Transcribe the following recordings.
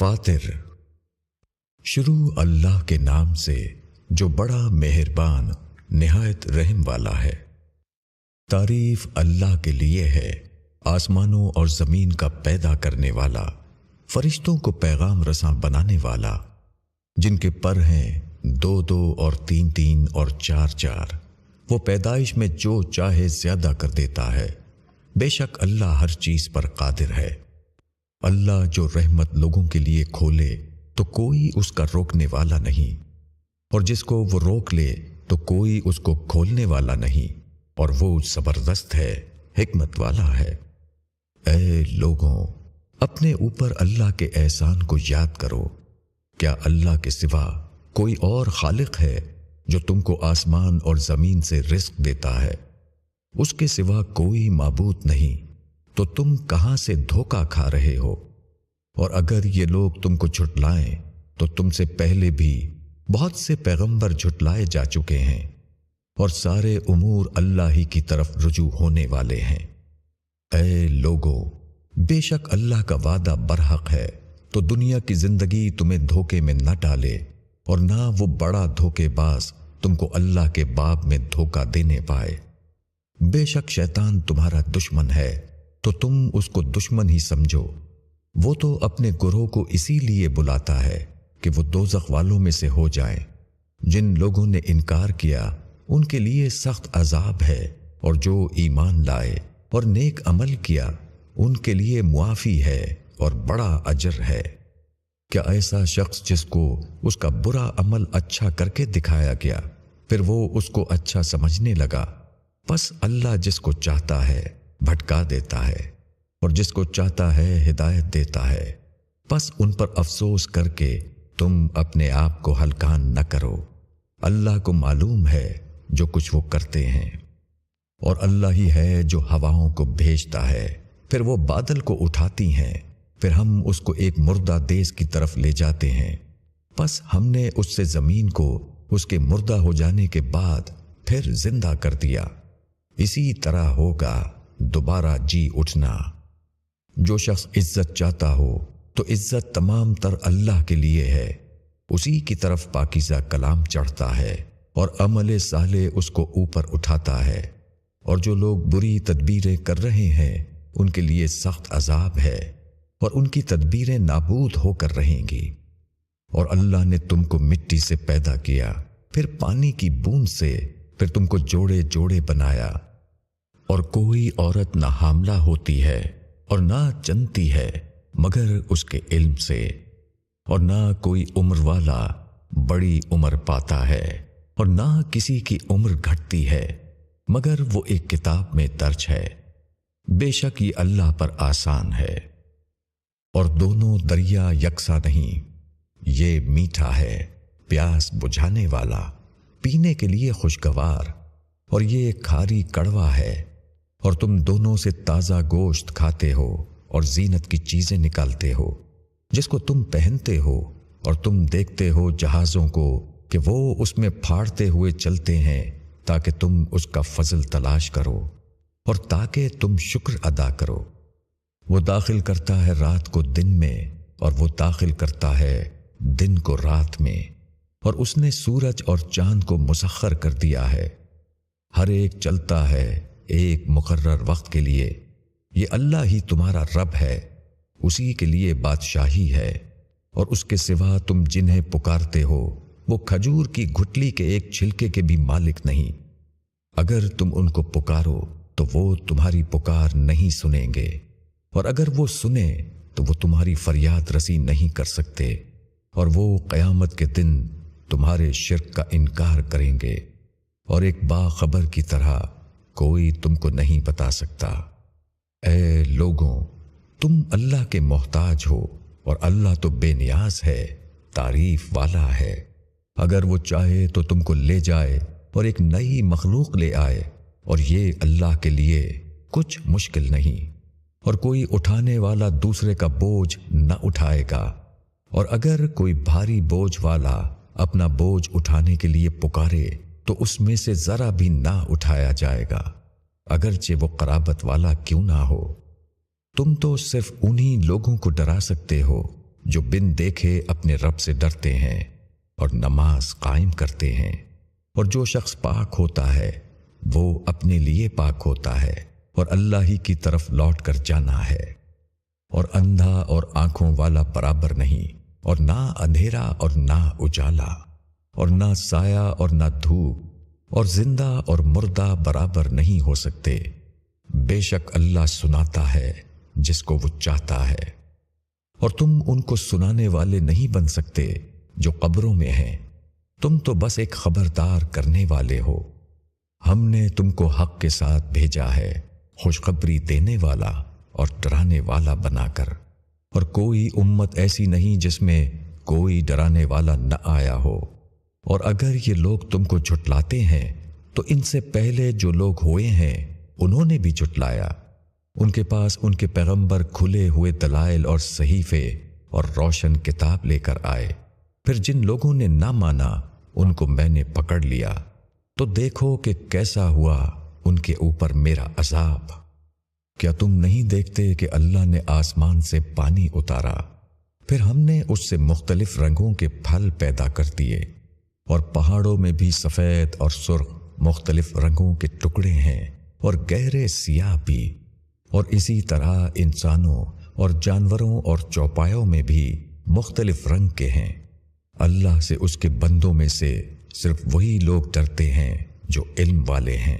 فاتر شروع اللہ کے نام سے جو بڑا مہربان، نہایت رحم والا ہے۔ تعریف اللہ کے لیے ہے، آسمانوں اور زمین کا پیدا کرنے والا، فرشتوں کو پیغام رساں بنانے والا، جن کے پر ہیں دو دو اور تین تین اور چار چار۔ وہ پیدائش میں جو چاہے زیادہ کر دیتا ہے۔ بے شک اللہ ہر چیز پر قادر ہے۔ اللہ جو رحمت لوگوں کے لیے کھولے تو کوئی اس کا روکنے والا نہیں، اور جس کو وہ روک لے تو کوئی اس کو کھولنے والا نہیں، اور وہ زبردست ہے، حکمت والا ہے۔ اے لوگوں، اپنے اوپر اللہ کے احسان کو یاد کرو۔ کیا اللہ کے سوا کوئی اور خالق ہے جو تم کو آسمان اور زمین سے رزق دیتا ہے؟ اس کے سوا کوئی معبود نہیں۔ تو تم کہاں سے دھوکا کھا رہے ہو؟ اور اگر یہ لوگ تم کو جھٹلائیں، تو تم سے پہلے بھی بہت سے پیغمبر جھٹلائے جا چکے ہیں اور سارے امور اللہ ہی کی طرف رجوع ہونے والے ہیں۔ اے لوگو، بے شک اللہ کا وعدہ برحق ہے، تو دنیا کی زندگی تمہیں دھوکے میں نہ ڈالے اور نہ وہ بڑا دھوکے باز تم کو اللہ کے باب میں دھوکا دینے پائے۔ بے شک شیطان تمہارا دشمن ہے۔ تو تم اس کو دشمن ہی سمجھو۔ وہ تو اپنے گروہ کو اسی لیے بلاتا ہے کہ وہ دو والوں میں سے ہو جائیں۔ جن لوگوں نے انکار کیا، ان کے لیے سخت عذاب ہے اور جو ایمان لائے اور نیک عمل کیا، ان کے لیے معافی ہے اور بڑا اجر ہے۔ کیا ایسا شخص جس کو اس کا برا عمل اچھا کر کے دکھایا گیا، پھر وہ اس کو اچھا سمجھنے لگا؟ بس اللہ جس کو چاہتا ہے بھٹکا دیتا ہے اور جس کو چاہتا ہے ہدایت دیتا ہے۔ بس ان پر افسوس کر کے تم اپنے آپ کو ہلکان نہ کرو۔ اللہ کو معلوم ہے جو کچھ وہ کرتے ہیں۔ اور اللہ ہی ہے جو ہواؤں کو بھیجتا ہے۔ پھر وہ بادل کو اٹھاتی ہیں۔ پھر ہم اس کو ایک مردہ دیس کی طرف لے جاتے ہیں۔ بس ہم نے اس سے زمین کو اس کے مردہ ہو جانے کے بعد پھر زندہ کر دیا۔ اسی طرح ہوگا۔ دوبارہ جی اٹھنا۔ جو شخص عزت چاہتا ہو، تو عزت تمام تر اللہ کے لیے ہے۔ اسی کی طرف پاکیزہ کلام چڑھتا ہے اور عمل صالح اس کو اوپر اٹھاتا ہے۔ اور جو لوگ بری تدبیریں کر رہے ہیں، ان کے لیے سخت عذاب ہے اور ان کی تدبیریں نابود ہو کر رہیں گی۔ اور اللہ نے تم کو مٹی سے پیدا کیا، پھر پانی کی بوند سے، پھر تم کو جوڑے جوڑے بنایا۔ اور کوئی عورت نہ حاملہ ہوتی ہے اور نہ چنتی ہے مگر اس کے علم سے، اور نہ کوئی عمر والا بڑی عمر پاتا ہے اور نہ کسی کی عمر گھٹتی ہے، مگر وہ ایک کتاب میں درج ہے۔ بے شک یہ اللہ پر آسان ہے، اور دونوں دریا یکساں نہیں، یہ میٹھا ہے، پیاس بجھانے والا، پینے کے لیے خوشگوار، اور یہ کھاری کڑوا ہے۔ اور تم دونوں سے تازہ گوشت کھاتے ہو اور زینت کی چیزیں نکالتے ہو، جس کو تم پہنتے ہو، اور تم دیکھتے ہو جہازوں کو کہ وہ اس میں پھاڑتے ہوئے چلتے ہیں تاکہ تم اس کا فضل تلاش کرو اور تاکہ تم شکر ادا کرو۔ وہ داخل کرتا ہے رات کو دن میں اور وہ داخل کرتا ہے دن کو رات میں۔ اور اس نے سورج اور چاند کو مسخر کر دیا ہے۔ ہر ایک چلتا ہے ایک مقرر وقت کے لیے، یہ اللہ ہی تمہارا رب ہے، اسی کے لیے بادشاہی ہے، اور اس کے سوا تم جنہیں پکارتے ہو، وہ کھجور کی گھٹلی کے ایک چھلکے کے بھی مالک نہیں۔ اگر تم ان کو پکارو، تو وہ تمہاری پکار نہیں سنیں گے، اور اگر وہ سنیں، تو وہ تمہاری فریاد رسی نہیں کر سکتے، اور وہ قیامت کے دن تمہارے شرک کا انکار کریں گے۔ اور ایک باخبر کی طرح کوئی تم کو نہیں بتا سکتا۔ اے لوگوں، تم اللہ کے محتاج ہو اور اللہ تو بے نیاز ہے، تعریف والا ہے۔ اگر وہ چاہے تو تم کو لے جائے اور ایک نئی مخلوق لے آئے، اور یہ اللہ کے لیے کچھ مشکل نہیں۔ اور کوئی اٹھانے والا دوسرے کا بوجھ نہ اٹھائے گا۔ اور اگر کوئی بھاری بوجھ والا اپنا بوجھ اٹھانے کے لیے پکارے تو اس میں سے ذرا بھی نہ اٹھایا جائے گا۔ اگرچہ وہ قرابت والا کیوں نہ ہو۔ تم تو صرف انہی لوگوں کو ڈرا سکتے ہو جو بن دیکھے اپنے رب سے ڈرتے ہیں اور نماز قائم کرتے ہیں۔ اور جو شخص پاک ہوتا ہے، وہ اپنے لیے پاک ہوتا ہے اور اللہ ہی کی طرف لوٹ کر جانا ہے۔ اور اندھا اور آنکھوں والا برابر نہیں، اور نہ اندھیرا اور نہ اجالا۔ اور نہ سایہ اور نہ دھوپ اور زندہ اور مردہ برابر نہیں ہو سکتے۔ بے شک اللہ سناتا ہے جس کو وہ چاہتا ہے۔ اور تم ان کو سنانے والے نہیں بن سکتے جو قبروں میں ہیں۔ تم تو بس ایک خبردار کرنے والے ہو۔ ہم نے تم کو حق کے ساتھ بھیجا ہے، خوشخبری دینے والا اور ڈرانے والا بنا کر۔ اور کوئی امت ایسی نہیں جس میں کوئی ڈرانے والا نہ آیا ہو۔ اور اگر یہ لوگ تم کو جھٹلاتے ہیں، تو ان سے پہلے جو لوگ ہوئے ہیں، انہوں نے بھی جھٹلایا۔ ان کے پاس ان کے پیغمبر کھلے ہوئے دلائل اور صحیفے اور روشن کتاب لے کر آئے۔ پھر جن لوگوں نے نہ مانا، ان کو میں نے پکڑ لیا۔ تو دیکھو کہ کیسا ہوا ان کے اوپر میرا عذاب۔ کیا تم نہیں دیکھتے کہ اللہ نے آسمان سے پانی اتارا؟ پھر ہم نے اس سے مختلف رنگوں کے پھل پیدا کر دیے۔ اور پہاڑوں میں بھی سفید اور سرخ مختلف رنگوں کے ٹکڑے ہیں اور گہرے سیاہ بھی۔ اور اسی طرح انسانوں اور جانوروں اور چوپایوں میں بھی مختلف رنگ کے ہیں۔ اللہ سے اس کے بندوں میں سے صرف وہی لوگ ڈرتے ہیں جو علم والے ہیں۔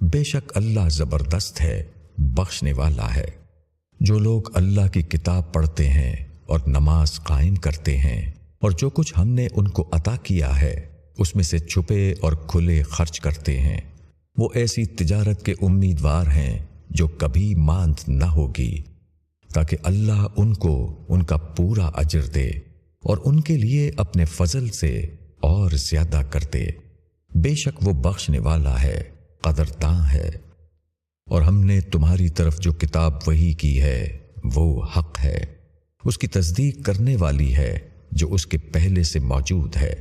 بے شک اللہ زبردست ہے، بخشنے والا ہے۔ جو لوگ اللہ کی کتاب پڑھتے ہیں اور نماز قائم کرتے ہیں اور جو کچھ ہم نے ان کو عطا کیا ہے، اس میں سے چھپے اور کھلے خرچ کرتے ہیں۔ وہ ایسی تجارت کے امیدوار ہیں جو کبھی ماند نہ ہوگی، تاکہ اللہ ان کو ان کا پورا اجر دے اور ان کے لیے اپنے فضل سے اور زیادہ کرتے بے شک وہ بخشنے والا ہے قدرداں ہے۔ اور ہم نے تمہاری طرف جو کتاب وہی کی ہے، وہ حق ہے۔ اس کی تصدیق کرنے والی ہے۔ جو اس کے پہلے سے موجود ہے۔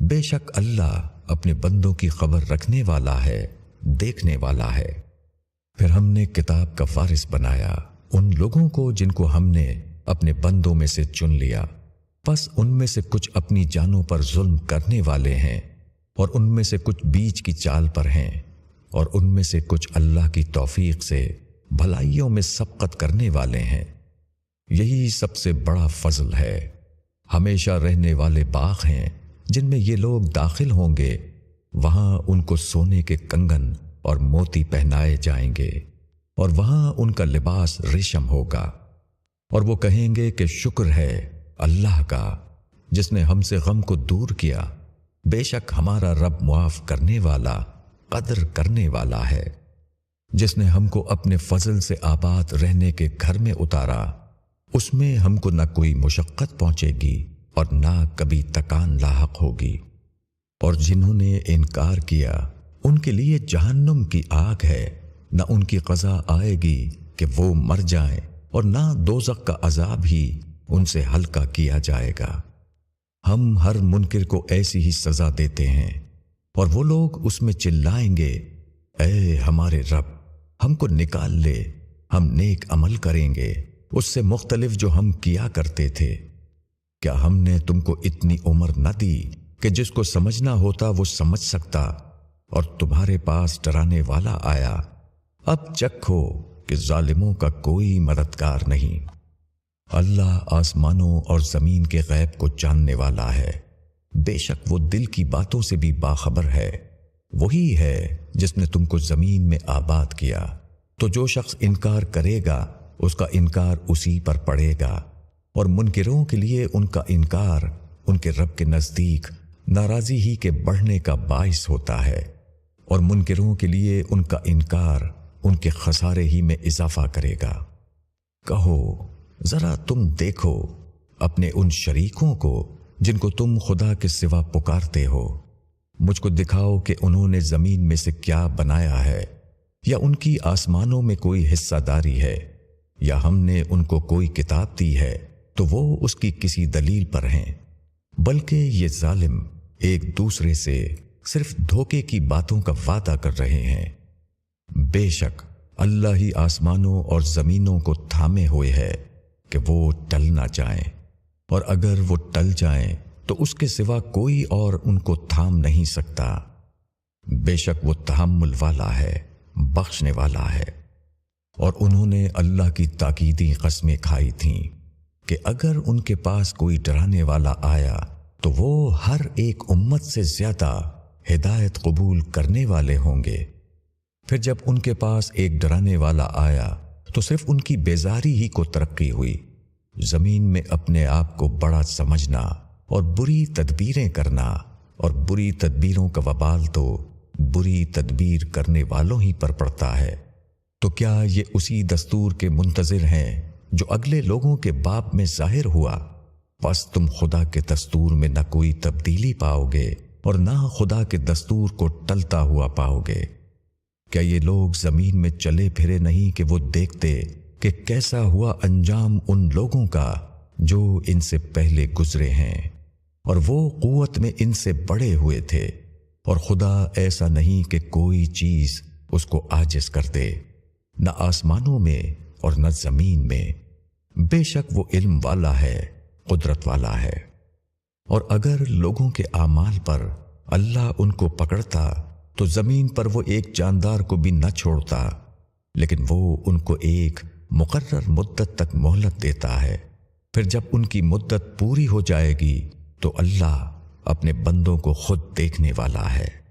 بے شک اللہ اپنے بندوں کی خبر رکھنے والا ہے، دیکھنے والا ہے۔ پھر ہم نے کتاب کا فارث بنایا، ان لوگوں کو جن کو ہم نے اپنے بندوں میں سے چن لیا۔ بس ان میں سے کچھ اپنی جانوں پر ظلم کرنے والے ہیں، اور ان میں سے کچھ بیچ کی چال پر ہیں۔ اور ان میں سے کچھ اللہ کی توفیق سے بھلائیوں میں سبقت کرنے والے ہیں۔ یہی سب سے بڑا فضل ہے۔ ہمیشہ رہنے والے باغ ہیں جن میں یہ لوگ داخل ہوں گے۔ وہاں ان کو سونے کے کنگن اور موتی پہنائے جائیں گے اور وہاں ان کا لباس ریشم ہوگا اور وہ کہیں گے کہ شکر ہے اللہ کا جس نے ہم سے غم کو دور کیا۔ بے شک ہمارا رب معاف کرنے والا، قدر کرنے والا ہے۔ جس نے ہم کو اپنے فضل سے آباد رہنے کے گھر میں اتارا۔ اس میں ہم کو نہ کوئی مشقت پہنچے گی اور نہ کبھی تکان لاحق ہوگی۔ اور جنہوں نے انکار کیا، ان کے لیے جہنم کی آگ ہے۔ نہ ان کی قضا آئے گی کہ وہ مر جائیں، اور نہ دوزق کا عذاب ہی ان سے ہلکا کیا جائے گا۔ ہم ہر منکر کو ایسی ہی سزا دیتے ہیں، اور وہ لوگ اس میں چلائیں گے۔ اے ہمارے رب، ہم کو نکال لے، ہم نیک عمل کریں گے۔ اس سے مختلف جو ہم کیا کرتے تھے۔ کیا ہم نے تم کو اتنی عمر نہ دی کہ جس کو سمجھنا ہوتا وہ سمجھ سکتا اور تمہارے پاس ڈرانے والا آیا؟ اب چکھو کہ ظالموں کا کوئی مددگار نہیں۔ اللہ آسمانوں اور زمین کے غیب کو جاننے والا ہے۔ بے شک وہ دل کی باتوں سے بھی باخبر ہے۔ وہی ہے جس نے تم کو زمین میں آباد کیا۔ تو جو شخص انکار کرے گا اس کا انکار اسی پر پڑے گا اور منکروں کے لیے ان کا انکار ان کے رب کے نزدیک ناراضی ہی کے بڑھنے کا باعث ہوتا ہے اور منکروں کے لیے ان کا انکار ان کے خسارے ہی میں اضافہ کرے گا۔ کہو، ذرا تم دیکھو اپنے ان شریکوں کو جن کو تم خدا کے سوا پکارتے ہو۔ مجھ کو دکھاؤ کہ انہوں نے زمین میں سے کیا بنایا ہے یا ان کی آسمانوں میں کوئی حصہ داری ہے۔ یا ہم نے ان کو کوئی کتاب دی ہے تو وہ اس کی کسی دلیل پر ہیں۔ بلکہ یہ ظالم ایک دوسرے سے صرف دھوکے کی باتوں کا وعدہ کر رہے ہیں۔ بے شک اللہ ہی آسمانوں اور زمینوں کو تھامے ہوئے ہے کہ وہ ٹل نہ جائیں۔ اور اگر وہ ٹل جائیں تو اس کے سوا کوئی اور ان کو تھام نہیں سکتا۔ بے شک وہ تحمل والا ہے، بخشنے والا ہے۔ اور انہوں نے اللہ کی تاکیدی قسمیں کھائی تھیں کہ اگر ان کے پاس کوئی ڈرانے والا آیا تو وہ ہر ایک امت سے زیادہ ہدایت قبول کرنے والے ہوں گے۔ پھر جب ان کے پاس ایک ڈرانے والا آیا تو صرف ان کی بیزاری ہی کو ترقی ہوئی۔ زمین میں اپنے آپ کو بڑا سمجھنا اور بری تدبیریں کرنا اور بری تدبیروں کا وبال تو بری تدبیر کرنے والوں ہی پر پڑتا ہے۔ تو کیا یہ اسی دستور کے منتظر ہیں جو اگلے لوگوں کے باپ میں ظاہر ہوا؟ بس تم خدا کے دستور میں نہ کوئی تبدیلی پاؤ گے اور نہ خدا کے دستور کو ٹلتا ہوا پاؤ گے۔ کیا یہ لوگ زمین میں چلے پھرے نہیں کہ وہ دیکھتے کہ کیسا ہوا انجام ان لوگوں کا جو ان سے پہلے گزرے ہیں؟ اور وہ قوت میں ان سے بڑے ہوئے تھے۔ اور خدا ایسا نہیں کہ کوئی چیز اس کو آجز کر دے۔ نہ آسمانوں میں اور نہ زمین میں۔ بے شک وہ علم والا ہے، قدرت والا ہے۔ اور اگر لوگوں کے اعمال پر اللہ ان کو پکڑتا، تو زمین پر وہ ایک جاندار کو بھی نہ چھوڑتا، لیکن وہ ان کو ایک مقرر مدت تک مہلت دیتا ہے۔ پھر جب ان کی مدت پوری ہو جائے گی، تو اللہ اپنے بندوں کو خود دیکھنے والا ہے۔